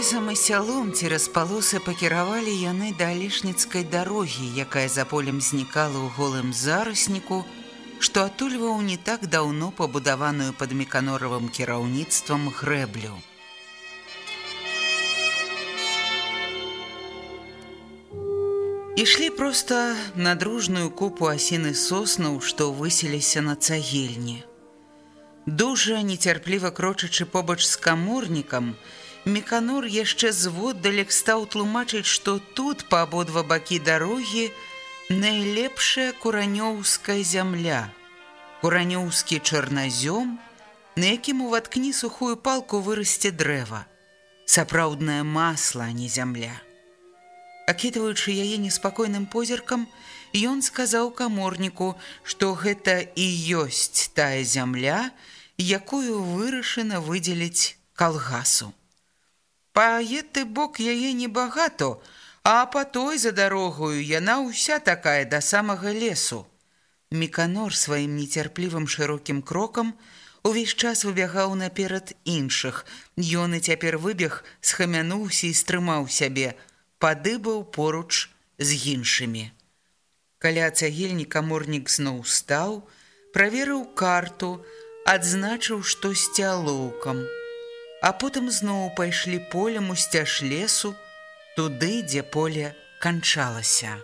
Лесам і сялом цераз палосы пакіравалі яны да лішніцкай дарогі, якая за полем знікала ў голым зарасніку, што атульваў не так даўно пабудаваную пад меканоравым кіраўніцтвам грэблю. Ішлі проста на дружную купу асіны соснаў, што выселіся на цагельні. Дужа нецярпліва крочачы побач з каморнікам, Меканор яшчэ зводдалек стаў тлумачыць, што тут па абодва бакі дарогі найлепшая куранёўская зямля. Куранёўскі чарназём, на якім уваткні сухую палку вырасце дрэва. Сапраўднае масла, а не зямля. Акітваючы яе неспакойным позіркам, ён сказаў каморніку, што гэта і ёсць тая зямля, якую вырашана выдзеліць калгасу. Па гэты бок яе небагато, а па той за дарогою яна ўся такая да самага лесу. Меканор сваім нецярплівым шырокім крокам увесь час выбягаў наперад іншых. Ён і цяпер выбег, схамянуўся і стрымаў сябе, падыбаў поруч з іншымі. Каля цагельніка морнік зноў стаў, праверыў карту, адзначыў штосьці алоўкам а потым зноў пайшлі полем у сцяж лесу, туды, дзе поле канчалася.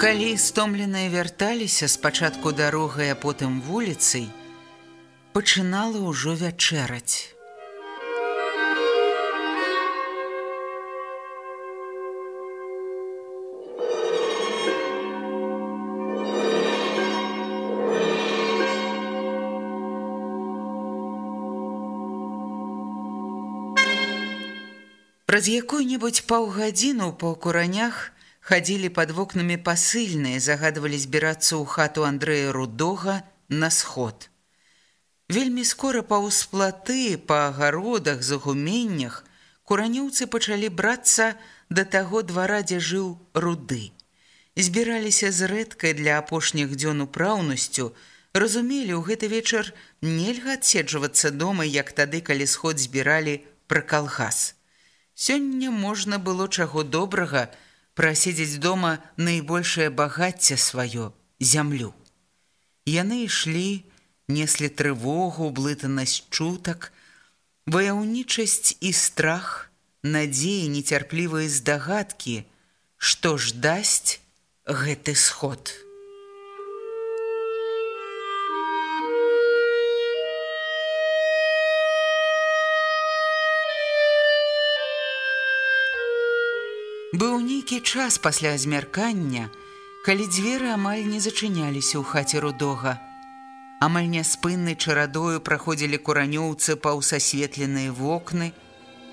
Калі стомленыя вярталіся спачатку дарогай, а потым вуліцай, пачынала ўжо вячэраць. Праз якую-небудзь паўгадзіну па куранях хадзілі пад вокнамі пасыльныя, загадвалі збірацца ў хату Андрэя Рудога на сход. Вельмі скора па ўсплаты, па агародах, загуменнях куранёўцы пачалі брацца да таго двара, дзе жыў руды. Збіраліся з рэдкай для апошніх дзён упраўнасцю, разумелі, у гэты вечар нельга адседжвацца дома, як тады, калі сход збіралі пра калгас. Сёння можна было чаго добрага праседзець дома найбольшае багацце сваё зямлю. Яны ішлі, неслі трывогу, блытанасць чутак, ваяўнічасць і страх, надзеі нецярплівыя здагадкі, што ж дасць гэты сход. Быў нейкі час пасля змяркання, калі дзверы амаль не зачыняліся ў хаце рудога. Амаль няспыннай чарадою праходзілі куранёўцы паўсасветленыя вокны,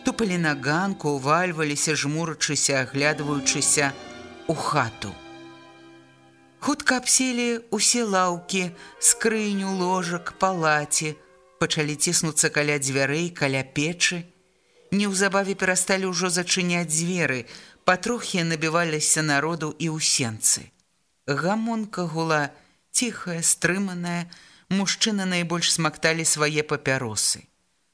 тупалі на ганку, увальваліся, жмурачыся, аглядваючыся у хату. Хутка абселі усе лаўкі, скрыню, ложак, палаці, пачалі ціснуцца каля дзвярэй, каля печы. Неўзабаве перасталі ўжо зачыняць дзверы, патрохі набіваліся народу і ў сенцы. Гамонка гула ціхая, стрыманая, мужчына найбольш смакталі свае папяросы.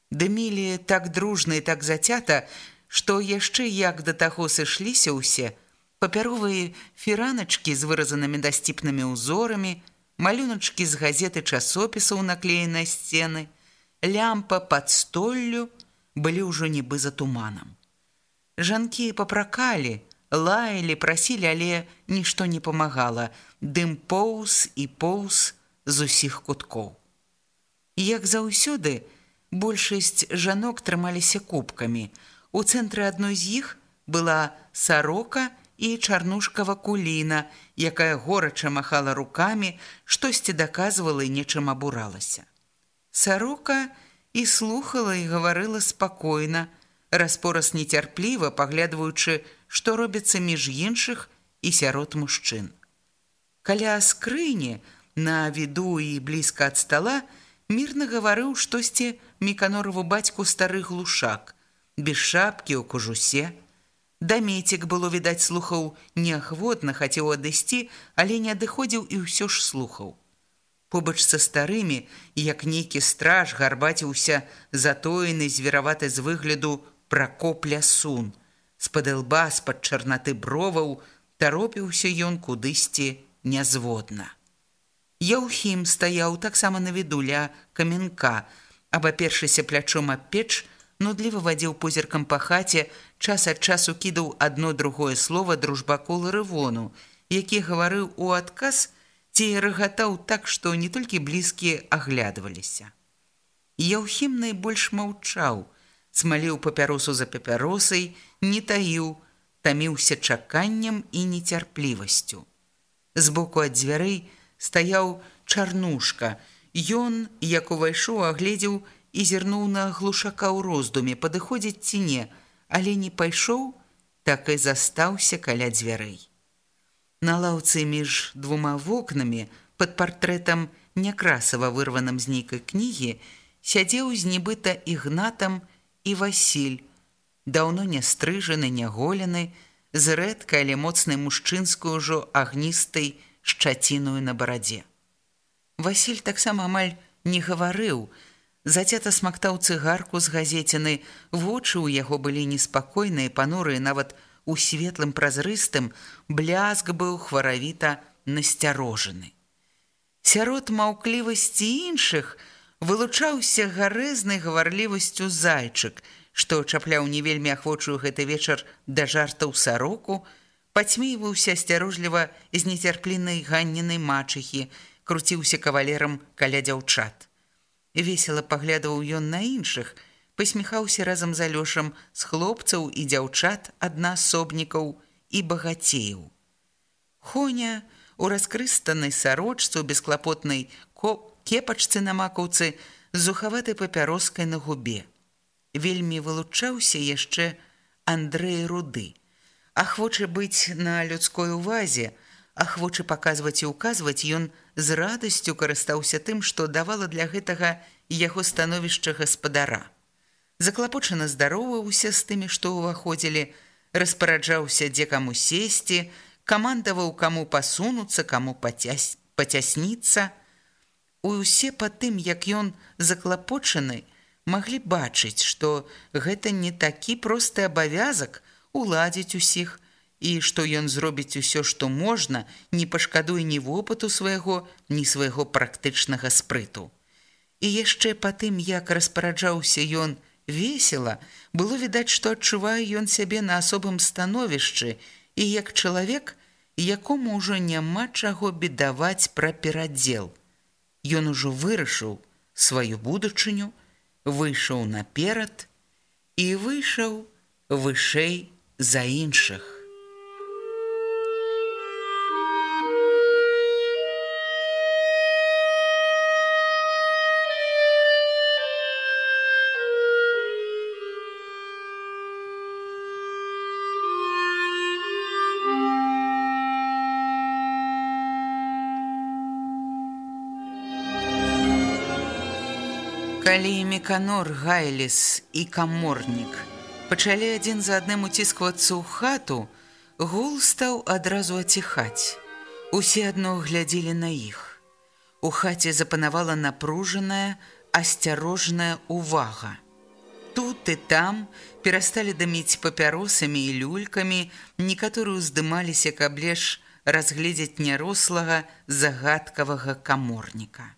Дымілі так дружна і так зацята, што яшчэ як да таго сышліся ўсе, папяровыя фіраначкі з выразанымі дасціпнымі ўзорамі, малюначкі з газеты часопісаў наклеенай сцены, лямпа пад столлю былі ўжо нібы за туманам. Жанкі папракалі, лаялі, прасілі, але нішто не памагала, дым поўз і поўз з усіх куткоў. Як заўсёды, большасць жанок трымаліся кубкамі. У цэнтры адной з іх была сарока і чарнушкава куліна, якая горача махала рукамі, штосьці даказвала і нечым абуралася. Сарока і слухала і гаварыла спакойна, распораз нецярпліва, паглядваючы, што робіцца між іншых і сярод мужчын. Каля скрыні, на віду і блізка ад стала, мірна гаварыў штосьці міканорову бацьку стары глушак, без шапкі ў кужусе. Дамецік было відаць слухаў неахвотна, хацеў адысці, але не адыходзіў і ўсё ж слухаў. Побач са старымі, як нейкі страж гарбаціўся затоены звераваты з выгляду пракопля сун. З-пад лба, з-пад чарнаты броваў, таропіўся ён кудысьці нязводна. Яўхім стаяў таксама на віду ля каменка, абапершыся плячом аб печ, нудліва вадзіў позіркам па хаце, час ад часу кідаў адно другое слово дружбаку ларывону, які гаварыў у адказ ці рагатаў так, што не толькі блізкія аглядваліся. Яўхім найбольш маўчаў, смаліў папяросу за папяросай, не таіў, таміўся чаканнем і нецярплівасцю. Збоку ад дзвярэй, стаяў чарнушка. Ён, як увайшоў, агледзеў і зірнуў на глушака ў роздуме, падыходзіць ці не, але не пайшоў, так і застаўся каля дзвярэй. На лаўцы між двума вокнамі пад партрэтам някрасава вырваным з нейкай кнігі сядзеў з нібыта ігнатам і Васіль, даўно не стрыжаны, няголены, з рэдкай, але моцнай мужчынскую ўжо агністай, шчаціною на барадзе. Васіль таксама амаль не гаварыў, зацята смактаў цыгарку з газеціны, вочы ў яго былі неспакойныя, панурыя нават у светлым празрыстым, бляск быў хваравіта насцярожаны. Сярод маўклівасці іншых вылучаўся гарэзнай гаварлівасцю зайчык, што чапляў не вельмі ахвочую гэты вечар да жартаў сароку, пацьмейваўся асцярожліва з нецярплінай ганненай мачыхі, круціўся кавалерам каля дзяўчат. Весела паглядаў ён на іншых, пасміхаўся разам з алёшам з хлопцаў і дзяўчат аднаасобнікаў і багацеяў. Хоня у раскрыстанай сарочцу бесклапотнай кепачцы на макаўцы з зухаватай папяроскай на губе. Вельмі вылучаўся яшчэ Андрэй руды ахвочы быць на людской увазе, ахвочы паказваць і ўказваць, ён з радасцю карыстаўся тым, што давала для гэтага яго становішча гаспадара. Заклапочана здароўваўся з тымі, што ўваходзілі, распараджаўся, дзе каму сесці, камандаваў каму пасунуцца, каму пацяс... пацясніцца. Усе па тым, як ён заклапочаны, маглі бачыць, што гэта не такі просты абавязак, уладзіць усіх і што ён зробіць усё, што можна, не пашкадуе ні вопыту свайго, ні свайго практычнага спрыту. І яшчэ па тым, як распараджаўся ён весела, было відаць, што адчувае ён сябе на асобым становішчы і як чалавек, якому ўжо няма чаго бедаваць пра перадзел. Ён ужо вырашыў сваю будучыню, выйшаў наперад і выйшаў вышэй за іншых. Калі Меканор Гайліс і каморнік – пачалі адзін за адным уцісквацца ў хату, гул стаў адразу аціхаць. Усе адно глядзелі на іх. У хаце запанавала напружаная, асцярожная увага. Тут і там перасталі даміць папяросамі і люлькамі, некаторыя ўздымаліся, каб леш разгледзець нярослага загадкавага каморніка.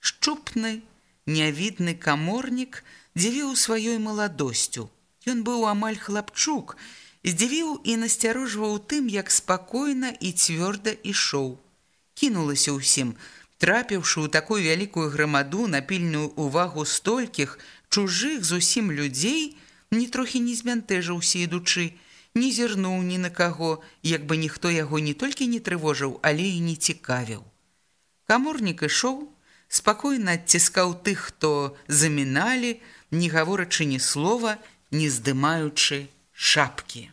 Шчупны, нявідны каморнік дзівіў сваёй маладосцю. Ён быў амаль хлапчук, здзівіў і насцярожваў тым, як спакойна і цвёрда ішоў. Кінулася ўсім, трапіўшы ў такую вялікую грамаду на пільную ўвагу столькіх чужых зусім людзей, ні трохі не змянтэжыўся ідучы, не зірнуў ні на каго, як бы ніхто яго не толькі не трывожыў, але і не цікавіў. Каморнік ішоў, спакойна адціскаў тых, хто заміналі, не гаворачы ні слова, не здымаючы шапкі.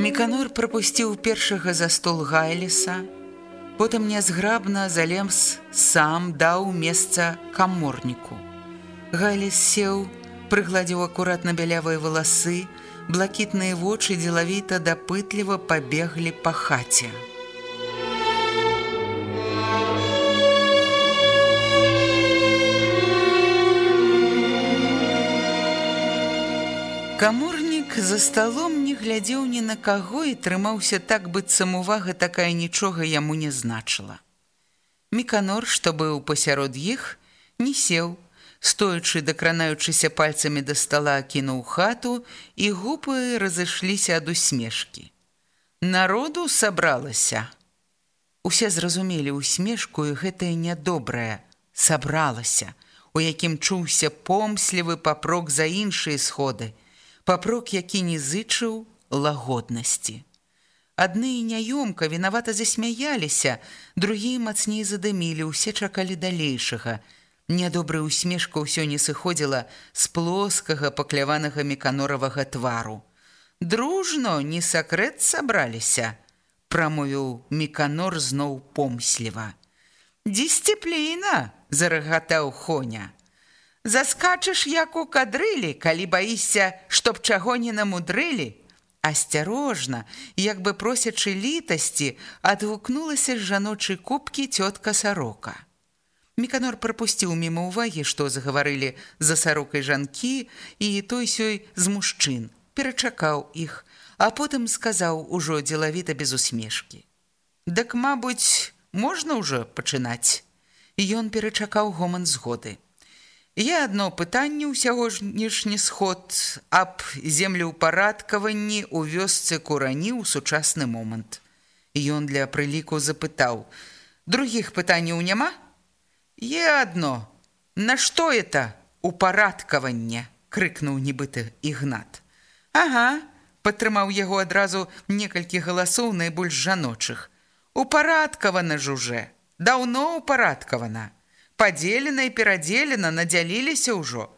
Міканор прапусціў першага за стол гайліса, потым нязграбна залемс сам даў месца каморніку. Гайліс сеў, прыгладзіў акуратна бялявыя валасы, блакітныя вочы дзелавіта дапытліва пабеглі па хаце. Каморнік за сталом не глядзеў ні на каго і трымаўся так быццам увага такая нічога яму не значыла. Міканор, што быў пасярод іх, не сеў, стоячы дакранаючыся пальцамі да стала кінуў хату і губы разышліся ад усмешкі. Народу сабралася. Усе зразумелі усмешку і гэтае нядобрае сабралася, у якім чуўся помслівы папрок за іншыя сходы, папрок, які не зычыў лагоднасці. Адны няёмка вінавата засмяяліся, другія мацней задымілі, усе чакалі далейшага. Нядобрая усмешка ўсё не сыходзіла з плоскага пакляванага меканоравага твару. Дружно не сакрэт сабраліся, прамовіў меканор зноў помсліва. Дысцыпліна, зарагатаў Хоня. Заскачаш як у кадрылі, калі баішся, чтоб чаго не намудрылі. Асцярожна, як бы просячы літасці, адгукнулася з жаночай кубкі цётка сарока. Міканор прапусціў міма ўвагі, што загаварылі за сарокай жанкі і той сёй з мужчын, перачакаў іх, а потым сказаў ужо дзелавіта без усмешкі. Дык, мабыць, можна ўжо пачынаць. Ён перачакаў гоман згоды. Я адно пытанне ўсяго ж ніжні сход аб землеўпарадкаванні ў вёсцы курані ў сучасны момант. Ён для прыліку запытаў: « Другіх пытанняў няма? Е адно: Нашто это упарадкаванне? крыкнуў нібыта ігнат. Ага, падтрымаў яго адразу некалькі галасоў найбольш жаночых. Упарадкавана ж уже, даўно упарадкавана падзелена і перадзелена надзяліліся ўжо.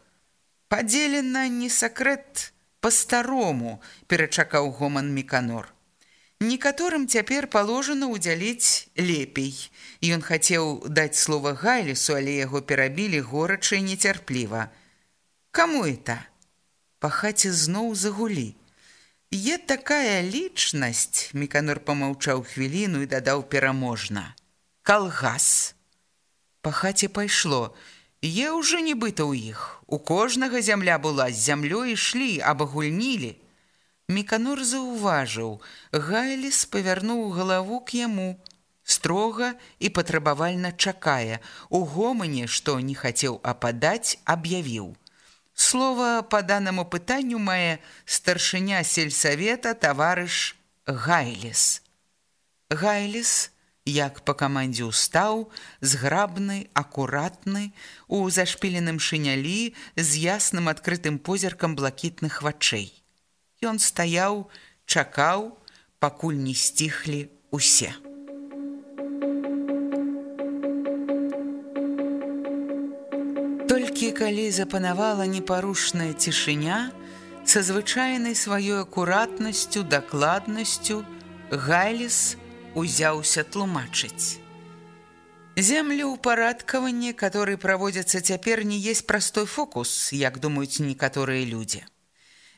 Падзелена не сакрэт па-старому, перачакаў гоман міканор. Некаторым цяпер паложана ўдзяліць лепей. Ён хацеў даць слова гайлісу, але яго перабілі горача і нецярпліва. Каму это? Па хаце зноў загулі. Е такая лічнасць, міканор помаўчаў хвіліну і дадаў пераможна. Калгас. Па хаце пайшло. Е ўжо нібыта ў іх. У кожнага зямля была з зямлёй ішлі, абагульнілі. Міканор заўважыў. Гайліс павярнуў галаву к яму. Строга і патрабавальна чакае. У гомане, што не хацеў ападаць, аб'явіў. Слова па данаму пытанню мае старшыня сельсавета таварыш Гайліс. Гайліс, як па камандзе ўстаў, зграбны, акуратны, у зашпіленым шынялі з ясным адкрытым позіркам блакітных вачэй. Ён стаяў, чакаў, пакуль не сціхлі усе. Толькі калі запанавала непарушная цішыня, са звычайнай сваёй акуратнасцю, дакладнасцю, Гайліс, узяўся тлумачыць. Землеўпарадкаванне, который праводзіцца цяпер не есть простой фокус, як думаюць некаторыя людзі.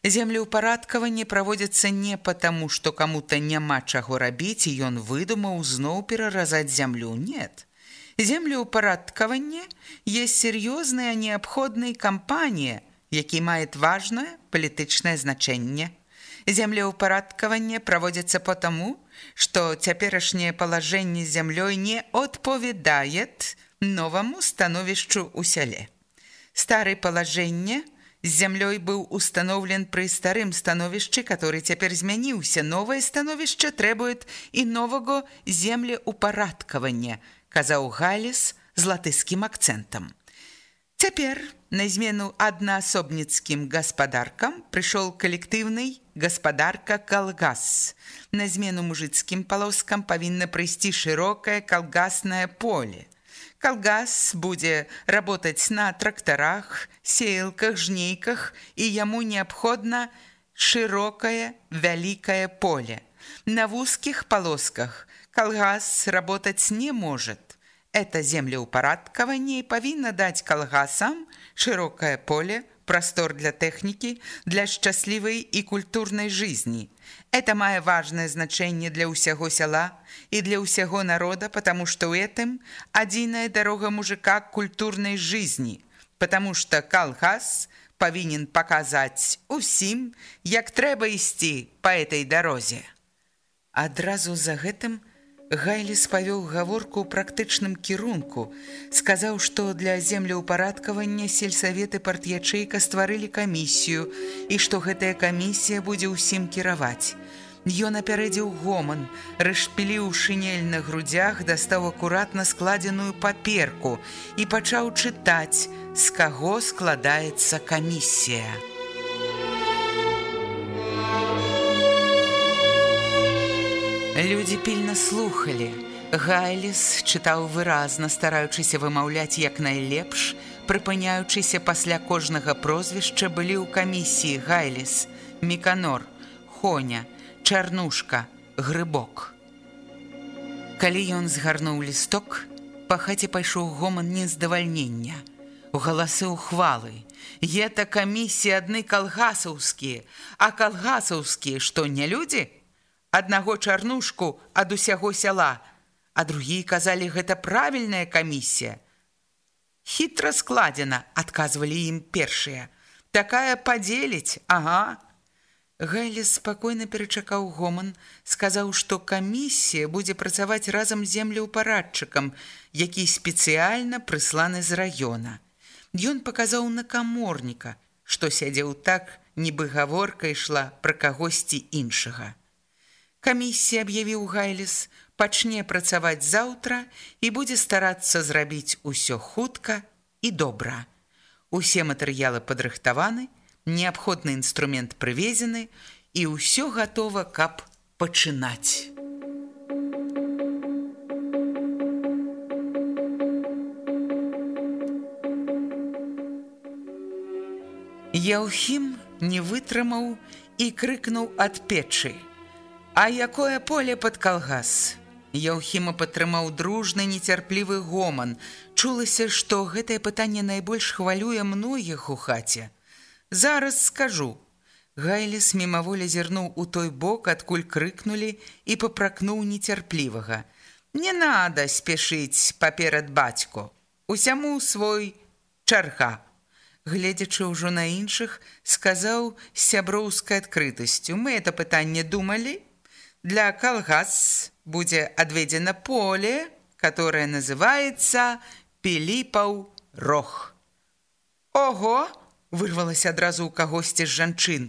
Землеўпарадкаванне праводзіцца не потому, што каму-то няма чаго рабіць, і ён выдумаў зноў пераразаць зямлю. Нет. Землеўпарадкаванне есть сер'ёзная неабходная кампанія, які мае важнае палітычнае значэнне. Землеўпарадкаванне праводзіцца потому, што цяперашняе палажэнне зямлёй не адпавядае новаму становішчу ў сяле. Стары палажэнне з зямлёй быў установлен пры старым становішчы, который цяпер змяніўся. Новае становішча трэбует і новага землеўпарадкавання, казаў Галіс з латыскім акцэнтам. Цяпер на змену аднаасобніцкім гаспадаркам прыйшоў калектыўны гаспадарка калгас. На змену мужыцкім палоскам павінна прыйсці шырокае калгаснае поле. Калгас будзе работаць на трактарах, сеялках, жнейках і яму неабходна шырокае вялікае поле. На вузкіх палосках калгас работаць не может. Это землеўпарадкаванне павінна даць калгасам шырокае поле, простор для тэхнікі, для шчаслівай і культурнай жизни. Это мае важное значэнне для ўсяго сяла і для ўсяго народа, потому что ў этом адзіная дарога мужика к культурнай жизни, потому что калгас павінен паказаць усім, як трэба ісці по этой дарозе. Адразу за гэтым, Гайліс павёў гаворку ў практычным кірунку, сказаў, што для землеўпарадкавання сельсаветы парт'ячэйка стварылі камісію і што гэтая камісія будзе ўсім кіраваць. Ён апярэдзіў гоман, расшпіліў шынель на грудях, дастаў акуратна складзеную паперку і пачаў чытаць, з каго складаецца камісія. Людзі пільна слухалі. Гайліс чытаў выразна, стараючыся вымаўляць як найлепш, прыпыняючыся пасля кожнага прозвішча былі ў камісіі Гайліс, Міканор, Хоня, Чарнушка, грыбок. Калі ён згарнуў лісток, па хаце пайшоў гоман нездавальнення. У галасы ўхвалы. Ета камісіі адны калгасаўскія, а калгасаўскія, што не людзі, аднаго чарнушку ад усяго сяла, а другія казалі, гэта правільная камісія. Хітра складзена, адказвалі ім першыя. Такая падзеліць, ага. Гайліс спакойна перачакаў гоман, сказаў, што камісія будзе працаваць разам з землеўпарадчыкам, які спецыяльна прысланы з раёна. Ён паказаў на каморніка, што сядзеў так, нібы гаворка ішла пра кагосьці іншага. Камісія аб'явіў Гайліс, пачне працаваць заўтра і будзе старацца зрабіць усё хутка і добра. Усе матэрыялы падрыхтаваны, неабходны інструмент прывезены і ўсё гатова, каб пачынаць. Яўхім не вытрымаў і крыкнуў ад печы. А якое поле пад калгас? Яўхіма падтрымаў дружны нецярплівы гоман. Чулася, што гэтае пытанне найбольш хвалюе многіх у хаце. Зараз скажу. Гайліс мімаволі зірнуў у той бок, адкуль крыкнулі і папракнуў нецярплівага. Не надо спешыць паперад бацьку. Усяму свой чарга. Гледзячы ўжо на іншых, сказаў сяброўскай адкрытасцю: Мы это пытанне думалі, для калгас будзе адведзена поле, которое называется Пеліпаў рог. Ого, вырвалася адразу ў кагосьці з жанчын.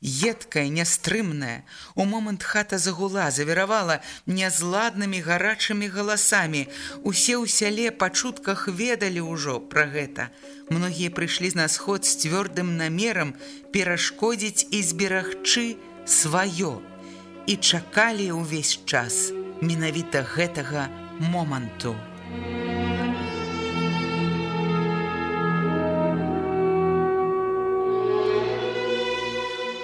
Едкая, нястрымная, у момант хата загула, завіравала нязладнымі гарачымі галасамі. Усе ў сяле па чутках ведалі ўжо пра гэта. Многія прыйшлі на сход з цвёрдым намерам перашкодзіць і зберагчы сваё і чакалі ўвесь час менавіта гэтага моманту.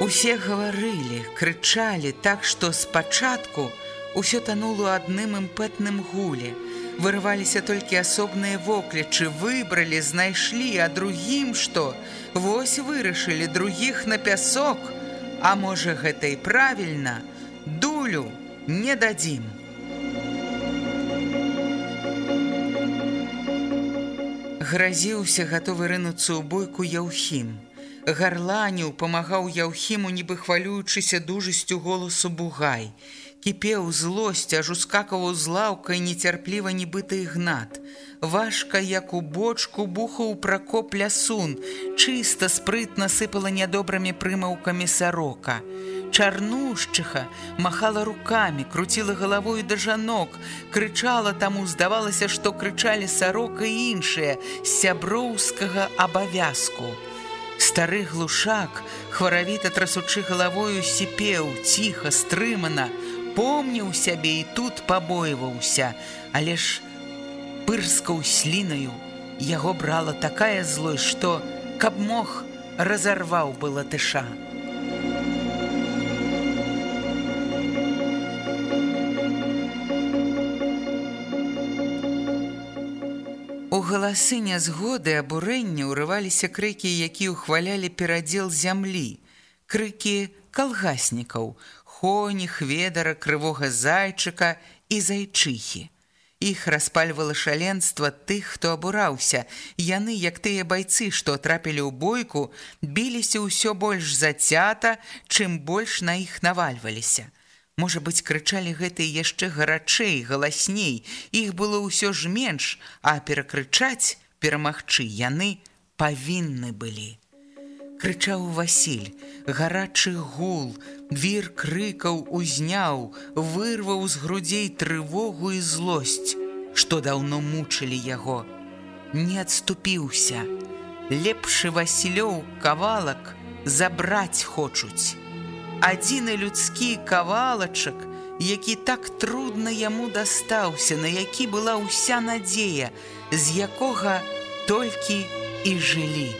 Усе гаварылі, крычалі так, што спачатку ўсё тануло адным імпэтным гуле. Вырываліся толькі асобныя воклічы, выбралі, знайшлі, а другім што? Вось вырашылі другіх на пясок. А можа, гэта і правільна, дулю не дадзім. Гразіўся гатовы рынуцца ў бойку Яўхім. Гарланіў памагаў Яўхіму, нібы хвалюючыся дужасцю голасу бугай. Кіпеў злосць, аж ускакаваў з лаўкай нецярпліва нібыты ігнат. Важка, як у бочку бухаў пракоп лясун, чыста спрытна сыпала нядобрымі прымаўкамі сарока. Чарнушчыха махала руками, круціла галавою да жанок, крычала таму, здавалася, што крычалі сарока і іншыя з сяброўскага абавязку. Стары глушак, хваравіта трасучы галавою сіпеў, ціха, стрымана, помніў сябе і тут пабойваўся, але ж пырскаў слінаю, яго брала такая злосць, што, каб мог, разарваў бы латыша. Галасы нязгоды абурэння ўрываліся крыкі, якія ўхвалялі перадзел зямлі, крыкі калгаснікаў, хоні, хведара, крывога зайчыка і зайчыхі. Іх распальвала шаленства тых, хто абураўся. Яны, як тыя байцы, што трапілі ў бойку, біліся ўсё больш зацята, чым больш на іх навальваліся. Можа быць, крычалі гэтыя яшчэ гарачэй, галасней. Іх было ўсё ж менш, а перакрычаць, перамагчы яны павінны былі. Крычаў Васіль, гарачы гул, вір крыкаў узняў, вырваў з грудзей трывогу і злосць, што даўно мучылі яго. Не адступіўся. Лепшы Васілёў кавалак забраць хочуць адзіны людскі кавалачак, які так трудна яму дастаўся, на які была ўся надзея, з якога толькі і жылі.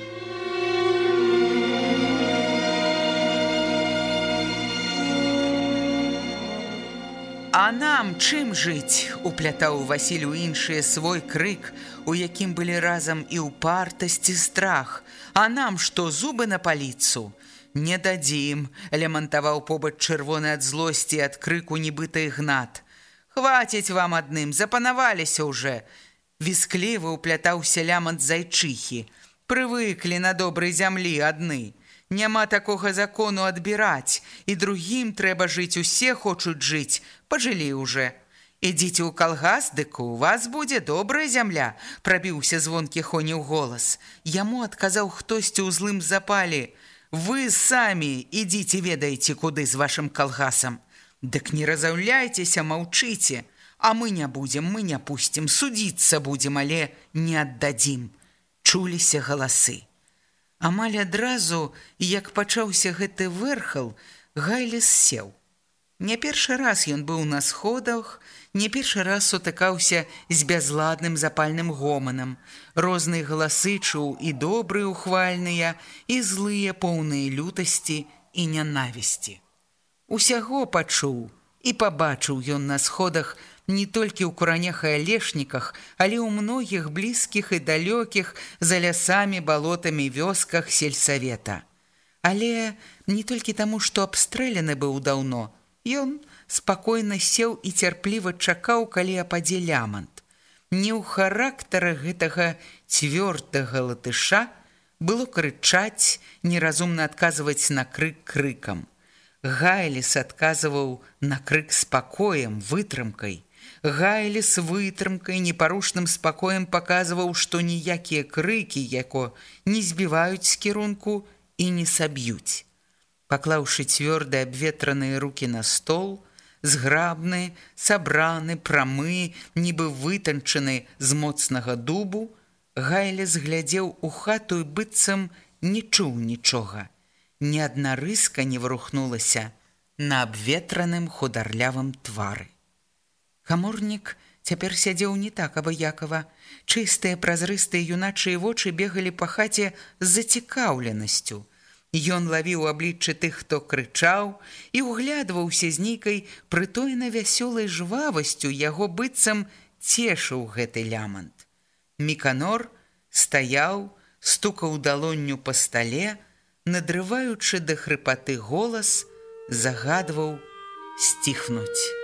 А нам чым жыць, уплятаў Васіль у іншыя свой крык, у якім былі разам і ў партасці страх, А нам што зубы на паліцу, Не дадзім, лямантаваў побач чырвоны ад злосці ад крыку нібыта ігнат. Хваціць вам адным, запанаваліся ўжо. Вісклівы ўплятаўся лямант зайчыхі. Прывыклі на добрай зямлі адны. Няма такога закону адбіраць, і другім трэба жыць, усе хочуць жыць, пажылі ўжо. Ідзіце ў калгас, дык у вас будзе добрая зямля, прабіўся звонкі хоніў голас. Яму адказаў хтосьці ў злым запалі. Вы самі ідзіце ведаеце куды з вашым калгасам. Дык не разаўляйцеся, маўчыце, А мы не будзем, мы не пусцім, судзіцца будзем, але не аддадзім. Чуліся галасы. Амаль адразу, як пачаўся гэты вэрхал, Гайлес сеў. Не першы раз ён быў на сходах, не першы раз сутыкаўся з бязладным запальным гоманам. Розныя галасы чуў і добрыя ухвальныя, і злыя поўныя лютасці і нянавісці. Усяго пачуў і пабачыў ён на сходах не толькі ў куранях і алешніках, але ў многіх блізкіх і далёкіх за лясамі балотамі вёсках сельсавета. Але не толькі таму, што абстрэлены быў даўно, ён, спакойна сеў і цярпліва чакаў, калі ападзе лямант. Не ў характара гэтага цвёрдага латыша было крычаць, неразумна адказваць на крык крыкам. Гайліс адказваў на крык спакоем, вытрымкай. Гайліс вытрымкай непарушным спакоем паказваў, што ніякія крыкі, яко не збіваюць з кірунку і не саб'юць. Паклаўшы цвёрдыя абветраныя рукі на стол, зграбны, сабраны, прамы, нібы вытанчаны з моцнага дубу, Гайле зглядзеў у хату і быццам не чуў нічога. Ні адна рыска не варухнулася на абветраным хударлявым твары. Хаморнік цяпер сядзеў не так абыякава. Чыстыя празрыстыя юначыя вочы бегалі па хаце з зацікаўленасцю. Ён лавіў абліччы тых, хто крычаў і ўглядваўся з нейкай прытойна вясёлай жвавасцю яго быццам цешыў гэты лямант. Міканор стаяў, стукаў далонню па стале, надрываючы да хрыпаты голас, загадваў сціхнуць.